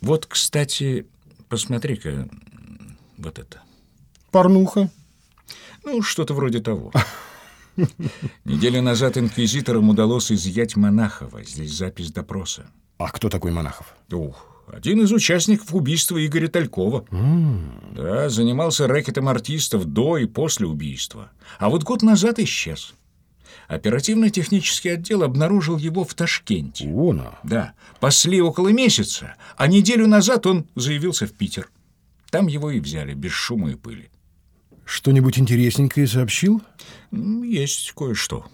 Вот, кстати, посмотри-ка вот это. Порнуха? Ну, что-то вроде того. Неделю назад инквизиторам удалось изъять Монахова. Здесь запись допроса. А кто такой Монахов? Ух, один из участников убийства Игоря Талькова. Да, занимался рэкетом артистов до и после убийства. А вот год назад исчез. Оперативно-технический отдел обнаружил его в Ташкенте. Она. Да, пасли около месяца, а неделю назад он заявился в Питер. Там его и взяли, без шума и пыли. Что-нибудь интересненькое сообщил? Есть кое-что.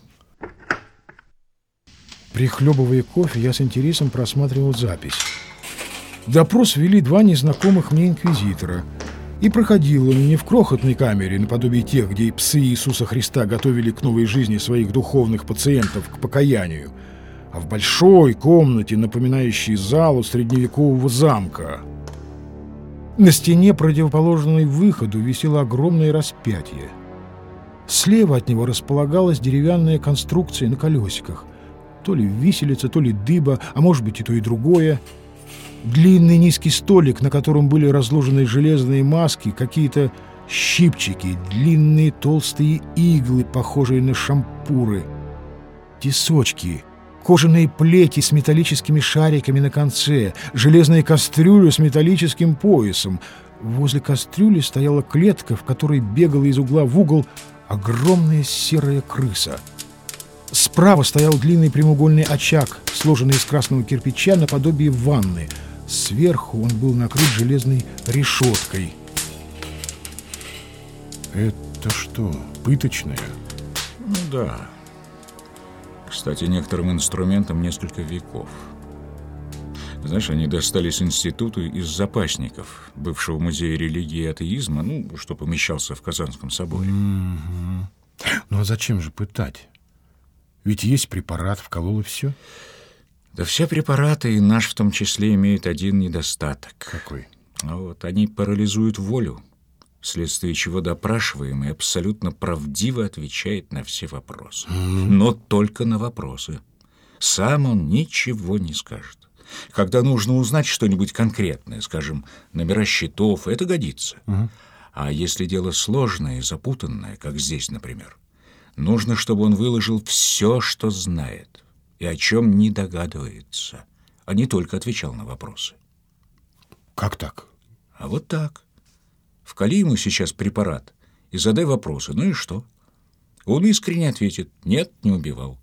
Прихлебывая кофе, я с интересом просматривал запись. Допрос вели два незнакомых мне инквизитора. И проходил он не в крохотной камере, наподобие тех, где псы Иисуса Христа готовили к новой жизни своих духовных пациентов к покаянию, а в большой комнате, напоминающей залу средневекового замка. На стене, противоположной выходу, висело огромное распятие. Слева от него располагалась деревянная конструкция на колесиках. То ли виселица, то ли дыба, а может быть и то и другое. Длинный низкий столик, на котором были разложены железные маски, какие-то щипчики, длинные толстые иглы, похожие на шампуры, тесочки, кожаные плети с металлическими шариками на конце, железная кастрюля с металлическим поясом. Возле кастрюли стояла клетка, в которой бегала из угла в угол огромная серая крыса. Справа стоял длинный прямоугольный очаг, сложенный из красного кирпича наподобие ванны. Сверху он был накрыт железной решеткой. Это что, пыточная? Ну да. Кстати, некоторым инструментам несколько веков. Знаешь, они достались институту из запасников бывшего музея религии и атеизма, ну, что помещался в Казанском соборе. Ну а зачем же пытать? Ведь есть препарат, вколол и все. Да все препараты, и наш в том числе, имеют один недостаток. Какой? А вот они парализуют волю, вследствие чего допрашиваемый абсолютно правдиво отвечает на все вопросы. Но только на вопросы. Сам он ничего не скажет. Когда нужно узнать что-нибудь конкретное, скажем, номера счетов, это годится. А если дело сложное и запутанное, как здесь, например, нужно, чтобы он выложил все, что знает и о чем не догадывается, а не только отвечал на вопросы. Как так? А вот так. Вкали ему сейчас препарат и задай вопросы. Ну и что? Он искренне ответит «нет, не убивал».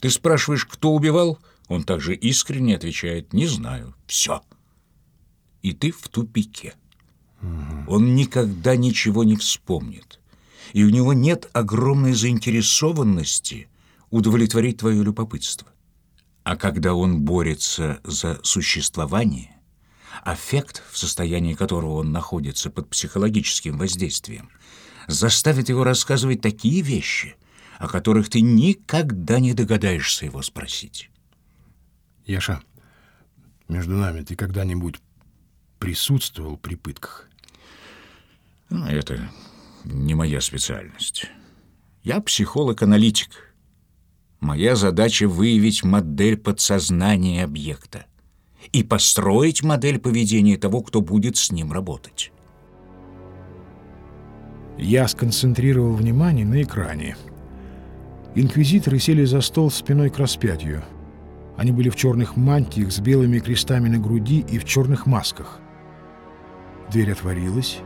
Ты спрашиваешь, кто убивал? Он также искренне отвечает «не знаю». Все. И ты в тупике. Он никогда ничего не вспомнит. И у него нет огромной заинтересованности удовлетворить твое любопытство. А когда он борется за существование, аффект, в состоянии которого он находится под психологическим воздействием, заставит его рассказывать такие вещи, о которых ты никогда не догадаешься его спросить. Яша, между нами ты когда-нибудь присутствовал при пытках? Ну, это не моя специальность. Я психолог-аналитик. Моя задача выявить модель подсознания объекта и построить модель поведения того, кто будет с ним работать. Я сконцентрировал внимание на экране. Инквизиторы сели за стол спиной к распятию. Они были в черных мантиях с белыми крестами на груди и в черных масках. Дверь отворилась,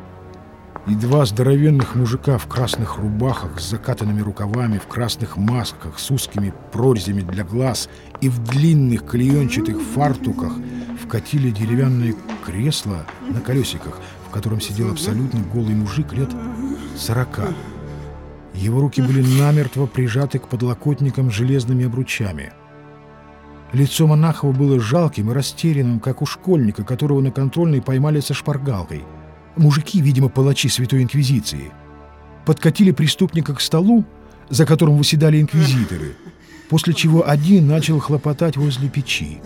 и два здоровенных мужика в красных рубахах с закатанными рукавами, в красных масках с узкими прорезями для глаз и в длинных клеенчатых фартуках вкатили деревянное кресло на колесиках, в котором сидел абсолютно голый мужик лет сорока. Его руки были намертво прижаты к подлокотникам железными обручами. Лицо Монахова было жалким и растерянным, как у школьника, которого на контрольной поймали со шпаргалкой. Мужики, видимо, палачи Святой Инквизиции, подкатили преступника к столу, за которым выседали инквизиторы, после чего один начал хлопотать возле печи,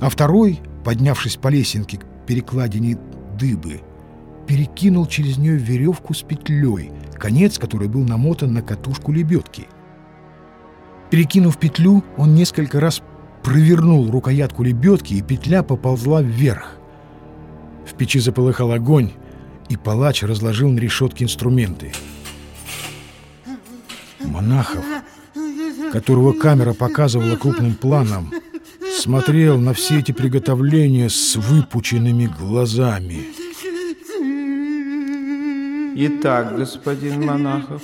а второй, поднявшись по лесенке к перекладине дыбы, перекинул через нее веревку с петлей, конец которой был намотан на катушку лебедки. Перекинув петлю, он несколько раз провернул рукоятку лебедки, и петля поползла вверх. В печи заполыхал огонь, и палач разложил на решетке инструменты. Монахов, которого камера показывала крупным планом, смотрел на все эти приготовления с выпученными глазами. Итак, господин Монахов,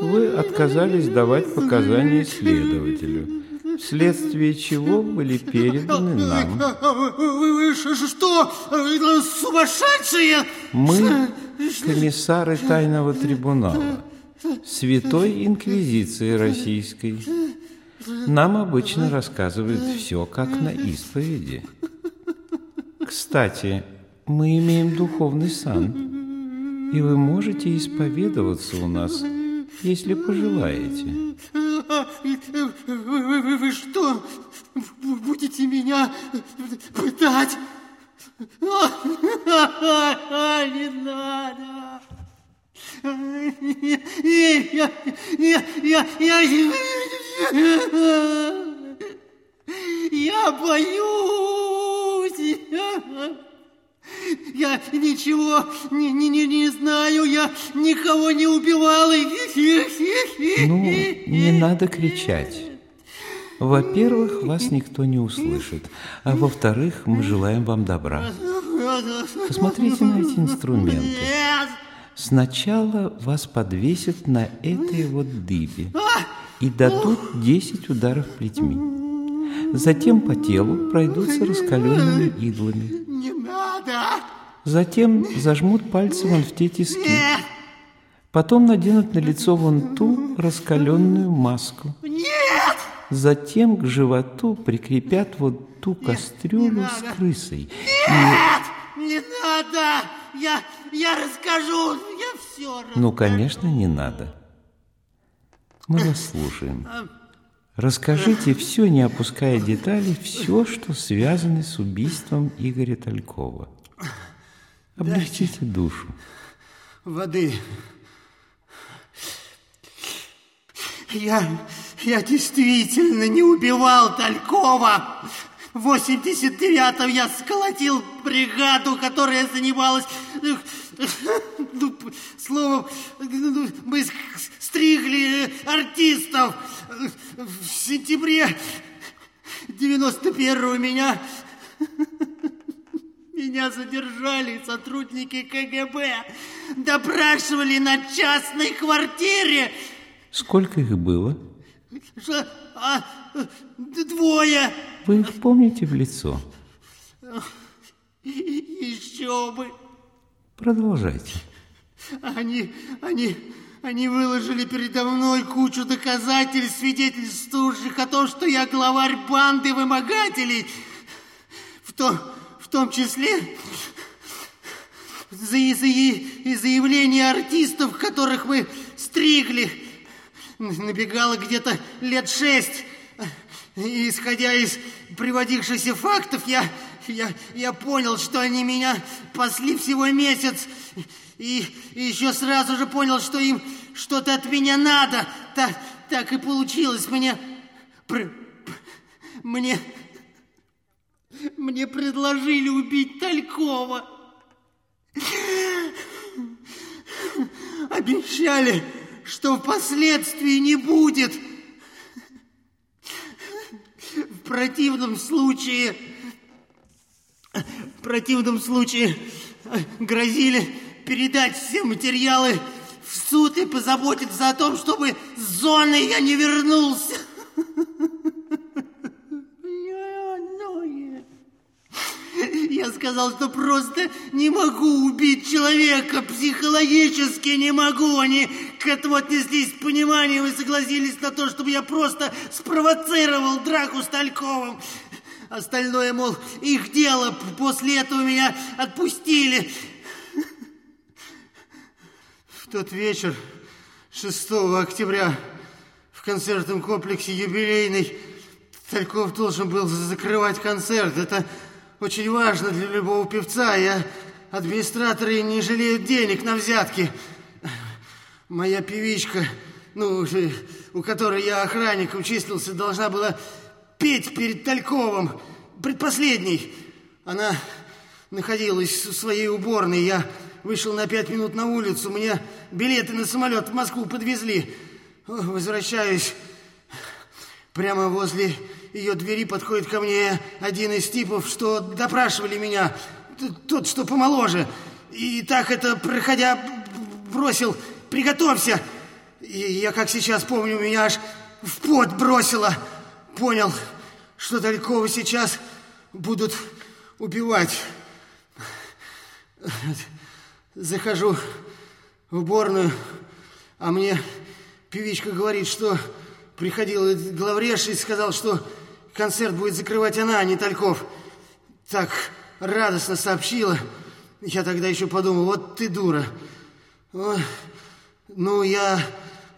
вы отказались давать показания следователю, вследствие чего были переданы нам. Вы что, сумасшедшие? Мы комиссары тайного трибунала, Святой Инквизиции Российской. Нам обычно рассказывают все, как на исповеди. Кстати, мы имеем духовный сан, и вы можете исповедоваться у нас, если пожелаете. Что, будете меня пытать? Не надо. Я, я, я, я, я боюсь. Я ничего не, не, не, не знаю, я никого не убивал. Ну, не надо кричать. Во-первых, вас никто не услышит, а во-вторых, мы желаем вам добра. Посмотрите на эти инструменты. Сначала вас подвесят на этой вот дыбе и дадут 10 ударов плетьми. Затем по телу пройдутся раскаленными иглами. Не надо! Затем зажмут пальцы вон в те тиски. Потом наденут на лицо вон ту раскаленную маску. Нет! Затем к животу прикрепят вот ту кастрюлю с крысой. Нет! Не надо! Я, я расскажу, я все расскажу. Ну, конечно, не надо. Мы вас слушаем. Расскажите все, не опуская деталей, все, что связано с убийством Игоря Талькова. Облегчите душу. Воды. Я, я действительно не убивал Талькова. В 89-м я сколотил бригаду, которая занималась... Ну, словом, мы стригли артистов. В сентябре 91-го меня... Меня задержали сотрудники КГБ. Допрашивали на частной квартире. Сколько их было? Что? А, двое. Вы их помните в лицо? Еще бы. Продолжайте. Они, они, они выложили передо мной кучу доказательств, свидетельствующих о том, что я главарь банды вымогателей. В том, в том числе за, за, и заявления артистов, которых мы стригли. Набегало где-то лет шесть. И, исходя из приводившихся фактов, я, я, я понял, что они меня пасли всего месяц. И, и еще сразу же понял, что им что-то от меня надо. Так, так и получилось. Мне... Мне... Мне предложили убить Талькова. Обещали, что впоследствии не будет. В противном случае... В противном случае грозили передать все материалы в суд и позаботиться о том, чтобы с зоны я не вернулся. Я сказал, что просто не могу убить человека, психологически не могу. Они к этому отнеслись с пониманием и согласились на то, чтобы я просто спровоцировал драку с Тальковым. Остальное, мол, их дело. После этого меня отпустили. В тот вечер, 6 октября, в концертном комплексе «Юбилейный», Тальков должен был закрывать концерт. Это очень важно для любого певца. Я администраторы не жалеют денег на взятки. Моя певичка, ну, у которой я охранником числился, должна была петь перед Тальковым. Предпоследней. Она находилась в своей уборной. Я вышел на пять минут на улицу. Мне билеты на самолет в Москву подвезли. Возвращаюсь. Прямо возле ее двери подходит ко мне один из типов, что допрашивали меня. Тот, что помоложе. И так это, проходя, бросил «Приготовься!» И я, как сейчас помню, меня аж в пот бросило. Понял, что Далькова сейчас будут убивать. Захожу в уборную, а мне певичка говорит, что приходил главреж и сказал, что концерт будет закрывать она, а не Тальков. Так радостно сообщила. Я тогда еще подумал, вот ты дура. Ну, я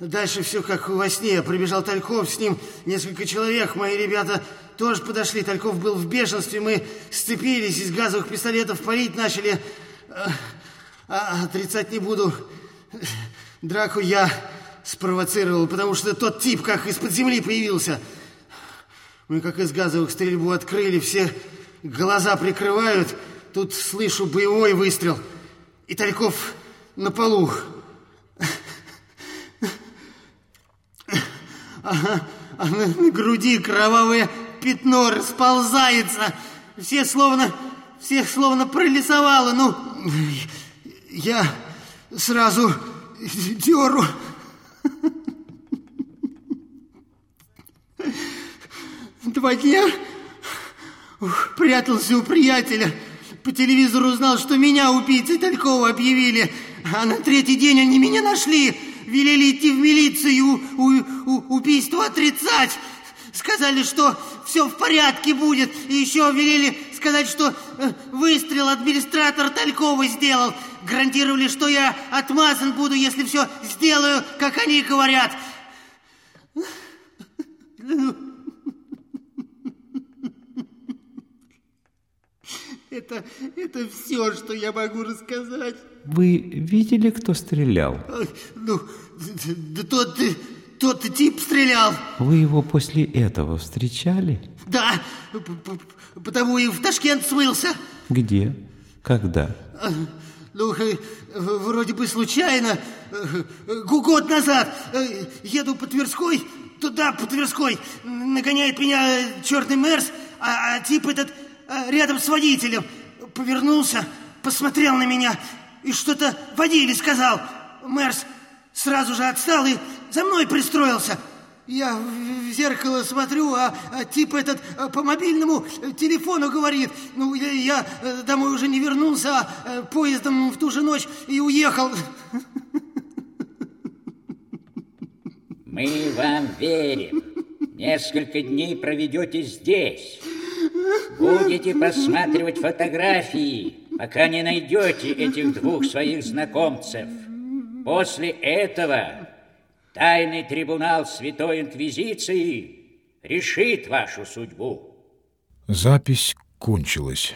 Дальше все как во сне. Прибежал Тальков, с ним несколько человек. Мои ребята тоже подошли. Тальков был в бешенстве. Мы сцепились, из газовых пистолетов палить начали. А, а, отрицать не буду. Драку я спровоцировал, потому что тот тип как из-под земли появился. Мы как из газовых стрельбу открыли, все глаза прикрывают. Тут слышу боевой выстрел. И Тальков на полу. А, на, на груди кровавое пятно расползается. Все словно, всех словно пролесовало. Ну, я сразу деру. Два дня прятался у приятеля. По телевизору узнал, что меня убийцей Талькова объявили. А на третий день они меня нашли велели идти в милицию, у, у, убийство отрицать. Сказали, что все в порядке будет. И еще велели сказать, что э, выстрел администратор Талькова сделал. Гарантировали, что я отмазан буду, если все сделаю, как они говорят. Это, это все, что я могу рассказать. Вы видели, кто стрелял? Ну, да тот, тот тип стрелял. Вы его после этого встречали? Да, потому и в Ташкент смылся. Где? Когда? Ну, вроде бы случайно. Год назад еду по Тверской, туда, по Тверской. Нагоняет меня черный мерс, а, а тип этот рядом с водителем. Повернулся, посмотрел на меня и что-то водили сказал. Мерс сразу же отстал и за мной пристроился. Я в зеркало смотрю, а, а тип этот а, по мобильному телефону говорит. Ну, я, я э, домой уже не вернулся, а э, поездом в ту же ночь и уехал. Мы вам верим. Несколько дней проведете здесь. Будете просматривать фотографии, пока не найдете этих двух своих знакомцев. После этого тайный трибунал Святой Инквизиции решит вашу судьбу. Запись кончилась.